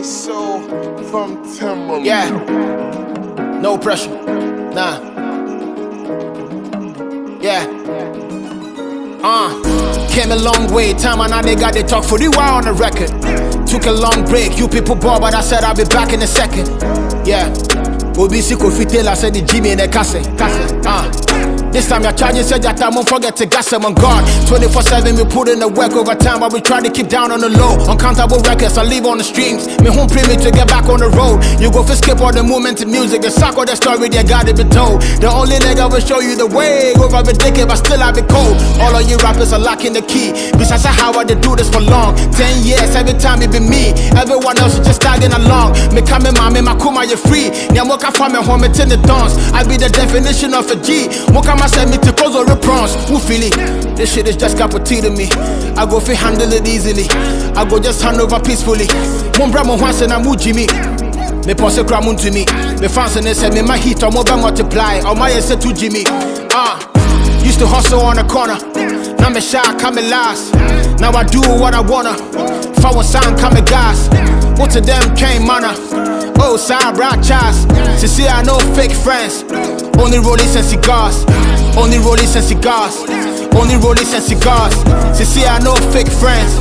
ISO from Timberland. Yeah. No pressure. Nah. Yeah. Uh. Came a long way. Time and now they got the talk for the while on the record. Took a long break. You people ball, but I said I'll be back in a second. Yeah. OBC Kofi Taylor said the Jimmy in the cassette. Uh. This time you're charging, said that time won't forget to gas them on guard. 24 7, we put in the work over time, but we try to keep down on the low. Uncountable records, I leave on the streams. Me home me to get back on the road. You go for skip all the movement to music, the suck all the story, they got it be told. The only nigga will show you the way. Over the decade, but still I be cold. All of you rappers are lacking the key. Besides I how I did do this for long. 10 years, every time it be me. Everyone else is just tagging along. Me coming, mommy, my kuma, you free. From me home, it's in the dance. I be the definition of a G. Mama send me to cause or prawns. Who feel it? This shit is just tea to me. I go fi handle it easily. I go just hand over peacefully. Mumbra mo once and I'm Jimmy. Me pose kra mun to me. Me fans and say me my heat or more multiply. Or my say to Jimmy. Ah, uh, used to hustle on the corner. Now me shy, coming last. Now I do what I wanna. For one sign, coming gas. To them came manner. Oh, side broad chas. To see I know fake friends. Only rollies and cigars. Only rollies and cigars. Only rollies and cigars. To see I know fake friends.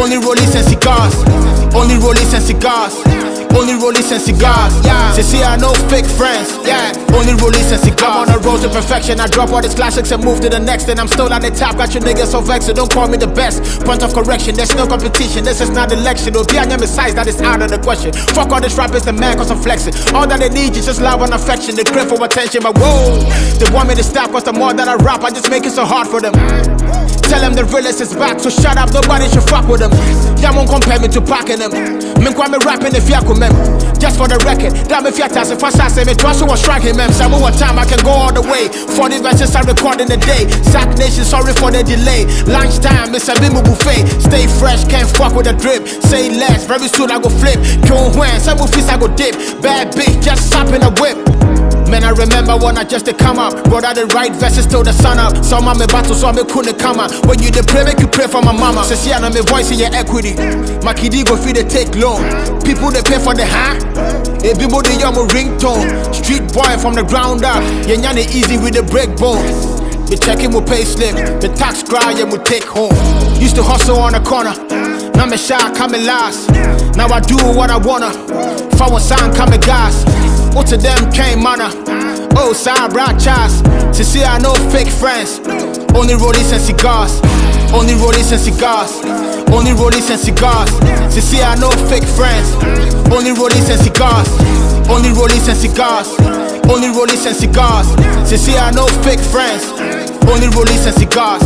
Only rollies and cigars. Only rollies and cigars. Only rollies and cigars. Yeah. To see I know fake friends. Yeah. Only and cigars. I'm on a road to perfection. I drop all these classics and move to the next. And I'm still at the top. Got your niggas so vexed. So don't call me the best. Point of correction. There's no competition. This is not election. Don't be on your size. That is out of the question. Fuck all this rap is the man cause I'm flexing. All that they need is just love and affection. They crave for attention. But whoa. They want me to stop cause the more that I rap, I just make it so hard for them. Tell them the realest is back, so shut up, nobody should fuck with them. Y'all won't compare me to packing them. Me kwa me rapping if y'all mem. Just for the record, damn if task if I say me trust was striking mem. Some more time I can go all the way. 40 verses I record in a day. Sark Nation, sorry for the delay. Lunchtime, it's a bimu buffet. Stay fresh, can't fuck with the drip. Say less, very soon I go flip. Kill when, some feast I go dip. Bad bitch, just stop in a whip. Remember when I just to come up. Brought out the right verses till the sun up. Of me battle, so I couldn't come up. When you the pray, make you pray for my mama. Says, yeah, me voice in your equity. My kiddie go feed the take loan. People they pay for the huh? A people they young ringtone. Street boy from the ground up. Yeah, nyane easy with the break bone. Me checking with pay slip. The tax cry, yeah, we take home. Used to hustle on the corner. Now me shy, coming last. Now I do what I wanna. If I want sign, coming gas. What to them came manner. Oh, side broad chas. To see I know fake friends. Only rollies and cigars. Only rollies and cigars. Only rollies and cigars. To see I know fake friends. Only rollies and cigars. Only rollies and cigars. Only rollies and cigars. To see I know fake friends. Only rollies and cigars.